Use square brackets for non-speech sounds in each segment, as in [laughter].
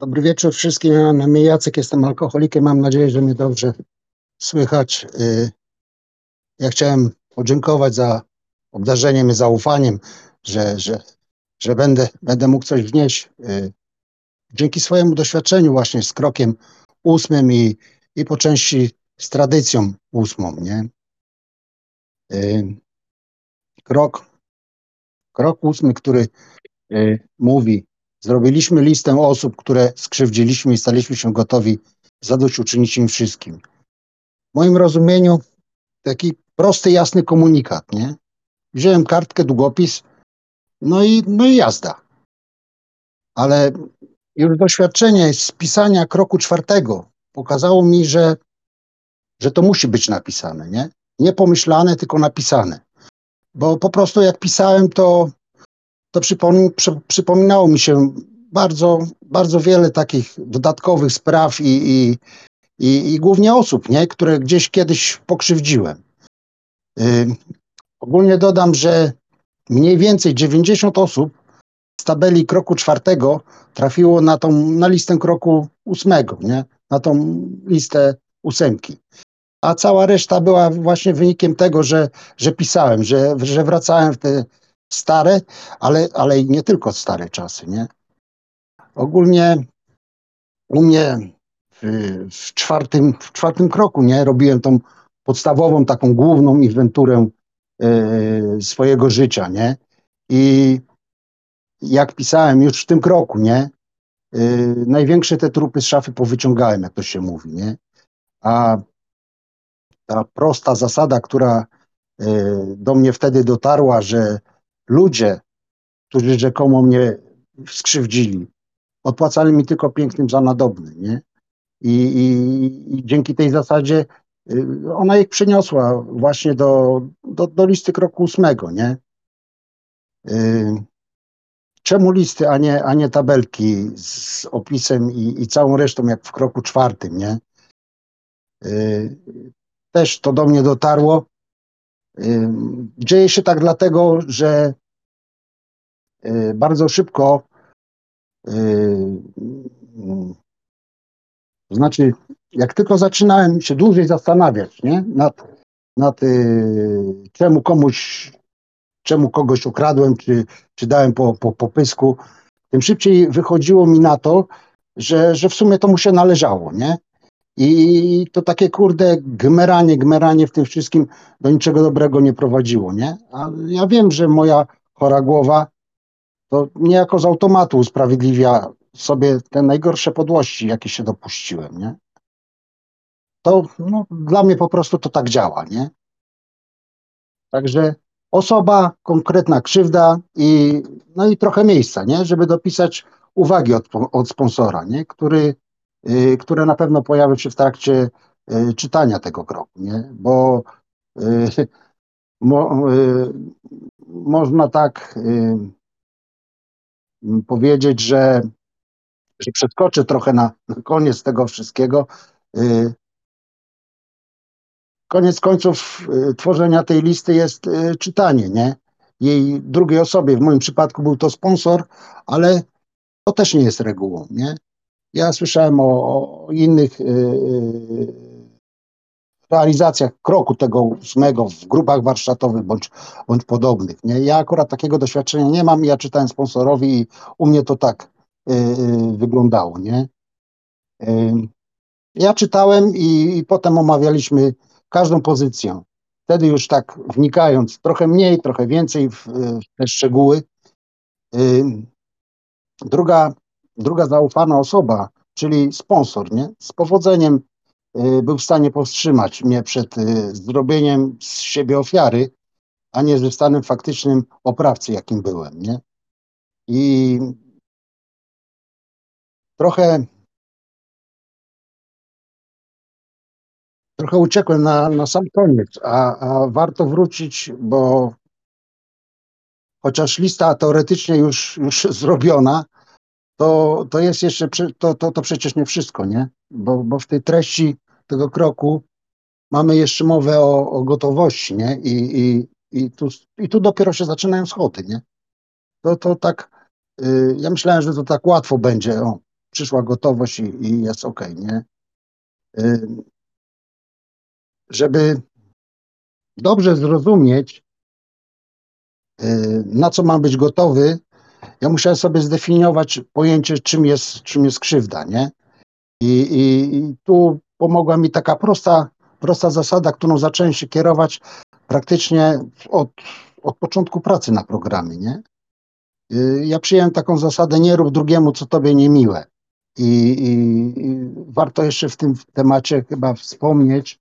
Dobry wieczór wszystkim. Ja imię Jacek, jestem alkoholikiem. Mam nadzieję, że mnie dobrze słychać. Y, Ja chciałem podziękować za obdarzenie mnie zaufaniem, że, że, że będę, będę mógł coś wnieść. y, Dzięki swojemu doświadczeniu właśnie z krokiem ósmym i, i po części z tradycją ósmą, nie? Y, Krok, krok ósmy, który mówi, zrobiliśmy listę osób, które skrzywdziliśmy i staliśmy się gotowi zadośćuczynić im wszystkim. W moim rozumieniu taki prosty, jasny komunikat, nie? Wziąłem kartkę, długopis, no i, no i jazda. Ale już doświadczenie z pisania kroku czwartego pokazało mi, że, że to musi być napisane, nie? Nie pomyślane, tylko napisane. Bo po prostu jak pisałem, to, to przypominało mi się bardzo, bardzo wiele takich dodatkowych spraw i, i, i, i głównie osób, nie? które gdzieś kiedyś pokrzywdziłem. Y, ogólnie dodam, że mniej więcej 90 osób z tabeli kroku czwartego trafiło na tą, na listę kroku ósmego, nie? Na tą listę ósemki. A cała reszta była właśnie wynikiem tego, że, że pisałem, że, że wracałem w te stare, ale, ale nie tylko stare czasy, nie? Ogólnie u mnie w, w, czwartym, w czwartym kroku, nie? Robiłem tą podstawową, taką główną inwenturę e, swojego życia, nie? I jak pisałem już w tym kroku, nie? Yy, największe te trupy z szafy powyciągałem, jak to się mówi, nie? A ta prosta zasada, która yy, do mnie wtedy dotarła, że ludzie, którzy rzekomo mnie skrzywdzili, odpłacali mi tylko pięknym za nadobny, nie? I, i, i dzięki tej zasadzie yy, ona ich przeniosła właśnie do, do, do listy kroku ósmego, nie? Yy, czemu listy, a nie, a nie tabelki z opisem i, i całą resztą, jak w kroku czwartym, nie? Yy, też to do mnie dotarło. Dzieje się tak dlatego, że yy, bardzo szybko, to znaczy, jak tylko zaczynałem się dłużej zastanawiać, nie? Nad, nad czemu komuś czemu kogoś okradłem, czy, czy dałem po, po, po pysku, tym szybciej wychodziło mi na to, że, że w sumie to mu się należało, nie? I to takie kurde gmeranie, gmeranie w tym wszystkim do niczego dobrego nie prowadziło, nie? A ja wiem, że moja chora głowa to niejako z automatu usprawiedliwia sobie te najgorsze podłości, jakie się dopuściłem, nie? To no, dla mnie po prostu to tak działa, nie? Także osoba, konkretna krzywda i, no i trochę miejsca, nie? żeby dopisać uwagi od, od sponsora, nie? Który, które na pewno pojawią się w trakcie y, czytania tego kroku, nie? bo y, [laughs] mo, y, można tak y, powiedzieć, że, że przeskoczę trochę na, na koniec tego wszystkiego. Y, koniec końców y, tworzenia tej listy jest y, czytanie, nie? Jej drugiej osobie, w moim przypadku był to sponsor, ale to też nie jest regułą, nie? Ja słyszałem o, o innych y, realizacjach kroku tego ósmego w grupach warsztatowych bądź, bądź podobnych, nie? Ja akurat takiego doświadczenia nie mam, ja czytałem sponsorowi i u mnie to tak wyglądało, nie? Ja czytałem i, i potem omawialiśmy każdą pozycję. Wtedy już tak wnikając, trochę mniej, trochę więcej w, w te szczegóły. Druga, druga zaufana osoba, czyli sponsor, nie? z powodzeniem y, był w stanie powstrzymać mnie przed y, zrobieniem z siebie ofiary, a nie ze stanem faktycznym oprawcy, jakim byłem. Nie? I trochę trochę uciekłem na, na sam koniec, a, a warto wrócić, bo chociaż lista teoretycznie już, już [laughs] zrobiona, to, to jest jeszcze, to, to, to przecież nie wszystko, nie? Bo, bo w tej treści tego kroku mamy jeszcze mowę o, o gotowości, nie? I, i, i, tu, I tu dopiero się zaczynają schody, nie? To, to tak, yy, ja myślałem, że to tak łatwo będzie, o, przyszła gotowość i, i jest ok, nie? Y, żeby dobrze zrozumieć, y, na co mam być gotowy, ja musiałem sobie zdefiniować pojęcie, czym jest, czym jest krzywda, nie? I, i, I tu pomogła mi taka prosta, prosta zasada, którą zacząłem się kierować praktycznie od, od początku pracy na programie, nie? Y, ja przyjąłem taką zasadę, nie rób drugiemu, co tobie niemiłe. I, i, i warto jeszcze w tym temacie chyba wspomnieć,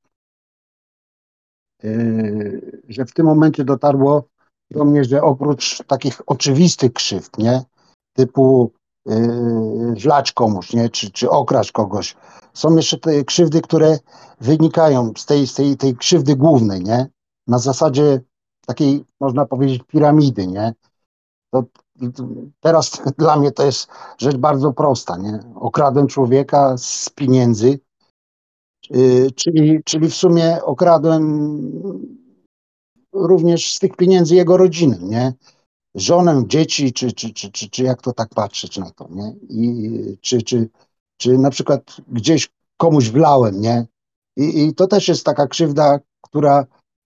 yy, że w tym momencie dotarło do mnie, że oprócz takich oczywistych krzywd, nie, typu yy, komuś, nie, czy, czy okraść kogoś, są jeszcze te krzywdy, które wynikają z tej, z tej, tej krzywdy głównej, nie, na zasadzie takiej, można powiedzieć, piramidy, nie, to teraz [laughs] dla mnie to jest rzecz bardzo prosta, nie, okradłem człowieka z pieniędzy, yy, czyli, czyli w sumie okradłem również z tych pieniędzy jego rodziny, nie? Żonę, dzieci, czy, czy, czy, czy, czy jak to tak patrzeć na to, nie? I, czy, czy, czy na przykład gdzieś komuś wlałem, nie? I, i to też jest taka krzywda, która,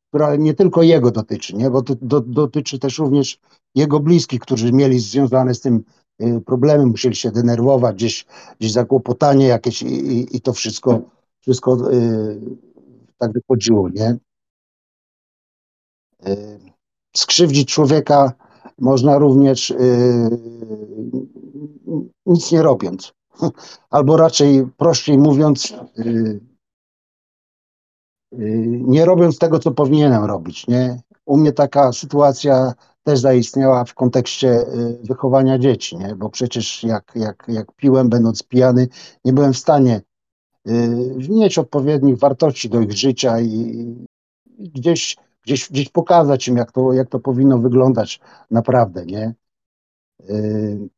która nie tylko jego dotyczy, nie? Bo to do, dotyczy też również jego bliskich, którzy mieli związane z tym y, problemem, musieli się denerwować, gdzieś, gdzieś zakłopotanie jakieś i, i, i to wszystko, wszystko y, tak wychodziło, nie? Y, skrzywdzić człowieka można również y, nic nie robiąc. [laughs] Albo raczej prościej mówiąc, y, nie robiąc tego, co powinienem robić. Nie? U mnie taka sytuacja też zaistniała w kontekście wychowania dzieci, nie? bo przecież jak, jak, jak piłem, będąc pijany, nie byłem w stanie wnieść odpowiednich wartości do ich życia i gdzieś gdzieś, gdzieś pokazać im, jak to, jak to powinno wyglądać naprawdę, nie? Yy,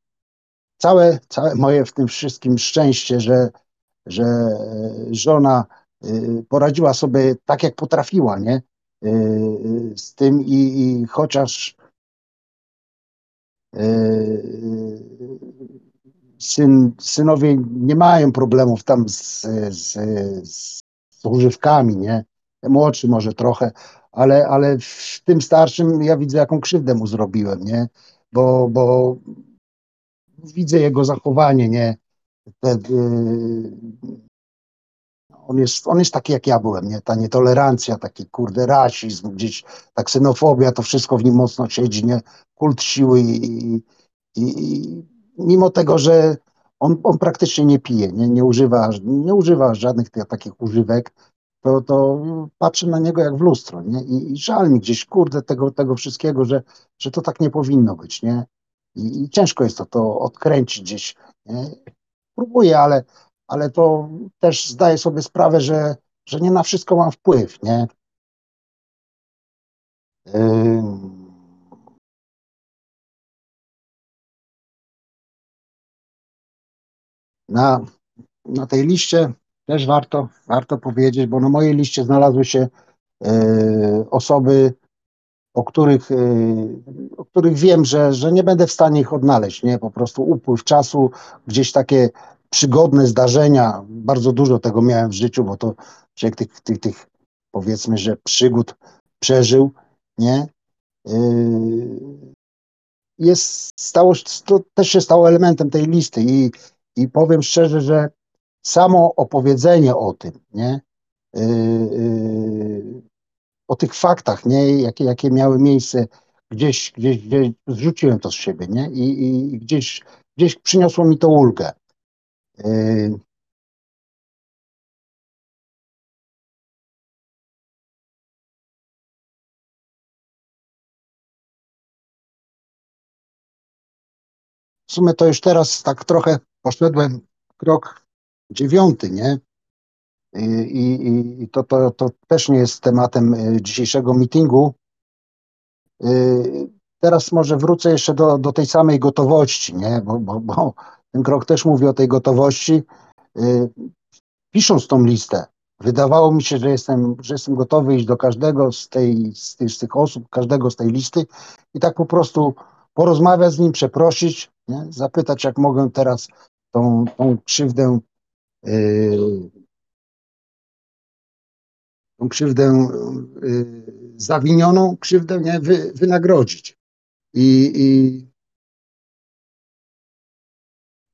całe, całe moje w tym wszystkim szczęście, że, że żona yy, poradziła sobie tak, jak potrafiła, nie? Yy, z tym i, i chociaż syn, synowie nie mają problemów tam z, z, z używkami, nie? Młodszy może trochę, ale, ale w tym starszym ja widzę, jaką krzywdę mu zrobiłem, nie? Bo, bo widzę jego zachowanie, nie? Te, yy, on, jest, on jest taki, jak ja byłem, nie? Ta nietolerancja, taki kurde rasizm, gdzieś ta ksenofobia, to wszystko w nim mocno siedzi, nie? Kult siły i, i, i mimo tego, że on, on praktycznie nie pije, nie, nie, używa, nie używa żadnych tych, takich używek, to, to patrzę na niego jak w lustro, nie? I, i żal mi gdzieś, kurde, tego, tego wszystkiego, że, że to tak nie powinno być, nie? I, i ciężko jest to, to odkręcić gdzieś, nie? Próbuję, ale, ale to też zdaję sobie sprawę, że, że nie na wszystko mam wpływ, nie? Yy... Na, na tej liście też warto, warto powiedzieć, bo na mojej liście znalazły się e, osoby, o których, e, o których wiem, że, że nie będę w stanie ich odnaleźć, nie? Po prostu upływ czasu, gdzieś takie przygodne zdarzenia, bardzo dużo tego miałem w życiu, bo to człowiek tych, tych, tych powiedzmy, że przygód przeżył, nie? E, jest, stało, to też się stało elementem tej listy i, i powiem szczerze, że samo opowiedzenie o tym, nie? Yy, yy, o tych faktach, nie? Jakie, jakie miały miejsce, gdzieś, gdzieś, gdzieś zrzuciłem to z siebie, nie? I, i gdzieś, gdzieś przyniosło mi to ulgę. Yy. W sumie to już teraz tak trochę poszedłem krok dziewiąty, nie? I, i, i to, to, to też nie jest tematem y, dzisiejszego meetingu. Y, teraz może wrócę jeszcze do, do tej samej gotowości, nie? Bo, bo, bo ten krok też mówi o tej gotowości. Y, pisząc tą listę, wydawało mi się, że jestem, że jestem gotowy iść do każdego z, tej, z, tych, z tych osób, każdego z tej listy i tak po prostu porozmawiać z nim, przeprosić, nie? zapytać, jak mogę teraz tą, tą krzywdę tą krzywdę yy, zawinioną krzywdę nie, wy, wynagrodzić. I, i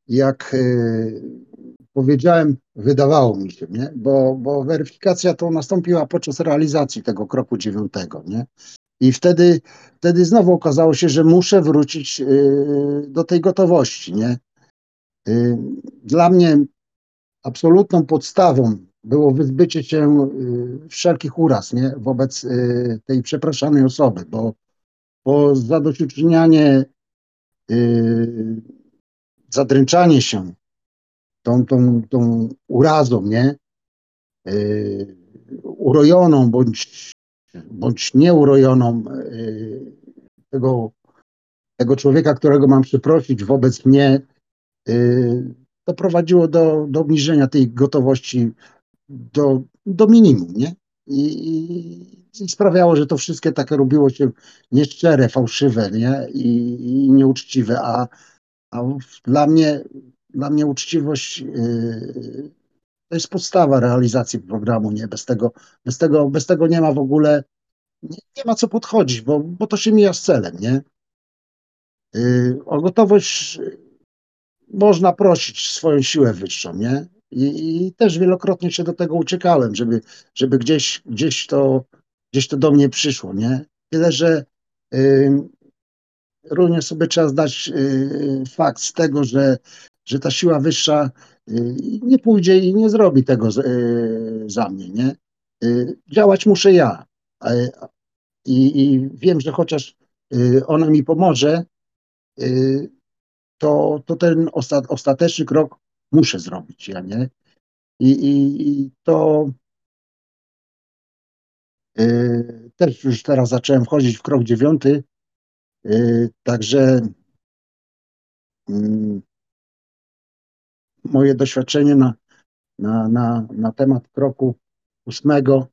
jak yy, powiedziałem, wydawało mi się, nie? Bo, bo weryfikacja to nastąpiła podczas realizacji tego kroku dziewiątego. Nie? I wtedy, wtedy znowu okazało się, że muszę wrócić yy, do tej gotowości. Nie? Yy, dla mnie absolutną podstawą było wyzbycie się yy, wszelkich uraz nie? wobec yy, tej przepraszanej osoby, bo, bo zadośćuczynianie, yy, zadręczanie się tą, tą, tą urazą, nie? Urojoną bądź, bądź nieurojoną tego, tego człowieka, którego mam przeprosić wobec mnie, to prowadziło do, do obniżenia tej gotowości do, do minimum, nie? I, i, I, sprawiało, że to wszystkie takie robiło się nieszczere, fałszywe, nie? I, i nieuczciwe, a, a dla mnie dla mnie uczciwość yy, to jest podstawa realizacji programu, nie? Bez tego, bez tego, bez tego nie ma w ogóle, nie, nie ma co podchodzić, bo, bo to się mija z celem, nie? Yy, o gotowość można prosić swoją siłę wyższą, nie? I, I, też wielokrotnie się do tego uciekałem, żeby, żeby gdzieś, gdzieś, to, gdzieś to do mnie przyszło, nie? Tyle, że yy, również sobie trzeba zdać yy, fakt z tego, że że ta siła wyższa y, nie pójdzie i nie zrobi tego y, za mnie, nie? Y, działać muszę ja. I, i wiem, że chociaż ona mi pomoże, to, to ten ostateczny krok muszę zrobić, ja nie? I, i, i to też już teraz zacząłem wchodzić w krok dziewiąty, także mm, moje doświadczenie na, na, na, na temat kroku ósmego.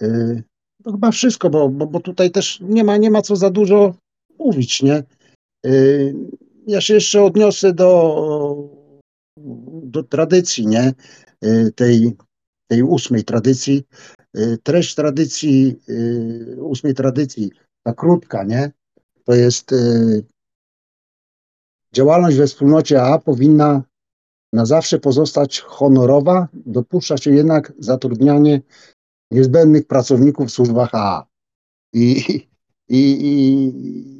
Yy, to chyba wszystko, bo, bo, bo tutaj też nie ma, nie ma co za dużo mówić, nie? Ja się jeszcze odniosę do, do tradycji, nie? Tej, tej ósmej tradycji. Treść tradycji, ósmej tradycji, ta krótka, nie? To jest działalność we wspólnocie A powinna na zawsze pozostać honorowa, dopuszcza się jednak zatrudnianie niezbędnych pracowników w służbach AA. I, i, i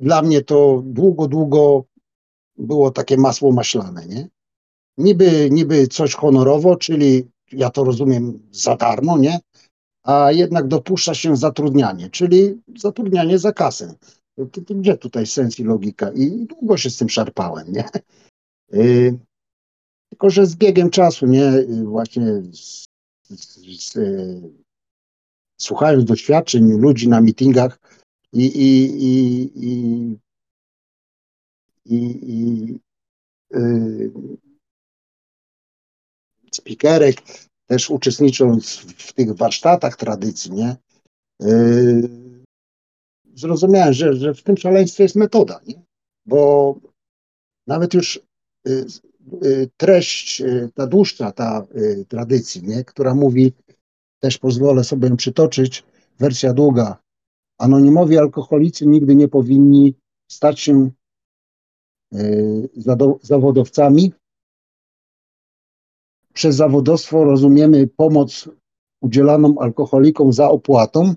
dla mnie to długo, długo było takie masło maślane, nie? Niby, niby coś honorowo, czyli ja to rozumiem za darmo, nie? A jednak dopuszcza się zatrudnianie, czyli zatrudnianie za kasę. Gdzie tutaj sens i logika? I długo się z tym szarpałem, nie? Y, tylko, że z biegiem czasu, nie, właśnie z, z, z, słuchając doświadczeń ludzi na mitingach i, i, i, y, spikerek, też uczestnicząc w tych warsztatach tradycji, nie, y, zrozumiałem, że, że w tym szaleństwie jest metoda, nie? bo nawet już Y, y, treść, y, ta dłuższa ta tradycji, nie? która mówi, też pozwolę sobie ją przytoczyć, wersja długa. Anonimowi alkoholicy nigdy nie powinni stać się zawodowcami. Przez zawodowstwo rozumiemy pomoc udzielaną alkoholikom za opłatą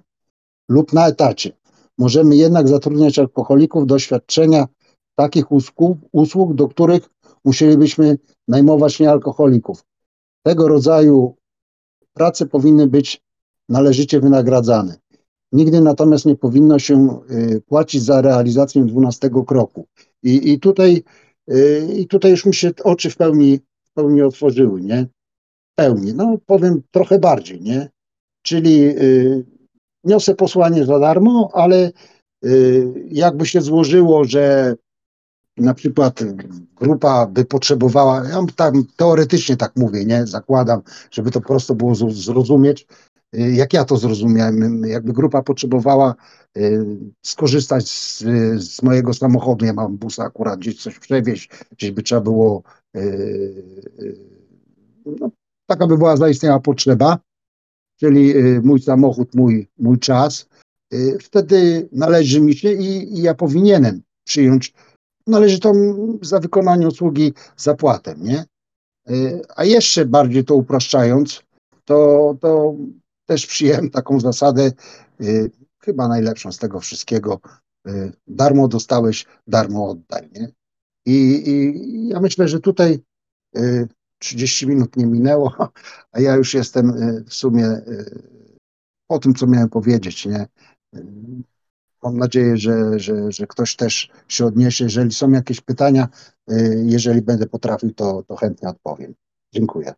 lub na etacie. Możemy jednak zatrudniać alkoholików do świadczenia takich usług, usług do których musielibyśmy najmować niealkoholików. Tego rodzaju prace powinny być należycie wynagradzane. Nigdy natomiast nie powinno się y, płacić za realizację dwunastego kroku. I, i, tutaj, y, I tutaj już mi się oczy w pełni, w pełni otworzyły, nie? W pełni. No powiem trochę bardziej, nie? Czyli y, niosę posłanie za darmo, ale y, jakby się złożyło, że na przykład grupa by potrzebowała, ja tam teoretycznie tak mówię, nie, zakładam, żeby to prosto było zrozumieć, jak ja to zrozumiałem, jakby grupa potrzebowała y, skorzystać z, z mojego samochodu, ja mam busa akurat gdzieś coś przewieźć, gdzieś by trzeba było, no, taka by była zaistniała potrzeba, czyli mój samochód, mój, mój czas, wtedy należy mi się i, i ja powinienem przyjąć. Należytą za wykonanie usługi zapłatę, nie? Y, a jeszcze bardziej to upraszczając, to, to też przyjąłem taką zasadę, y, chyba najlepszą z tego wszystkiego, y, darmo dostałeś, darmo oddaj, nie? I, I, ja myślę, że tutaj 30 minut nie minęło, [laughs] a ja już jestem w sumie po tym, co miałem powiedzieć, nie? Mam nadzieję, że, że, że ktoś też się odniesie. Jeżeli są jakieś pytania, y, jeżeli będę potrafił, to, to chętnie odpowiem. Dziękuję.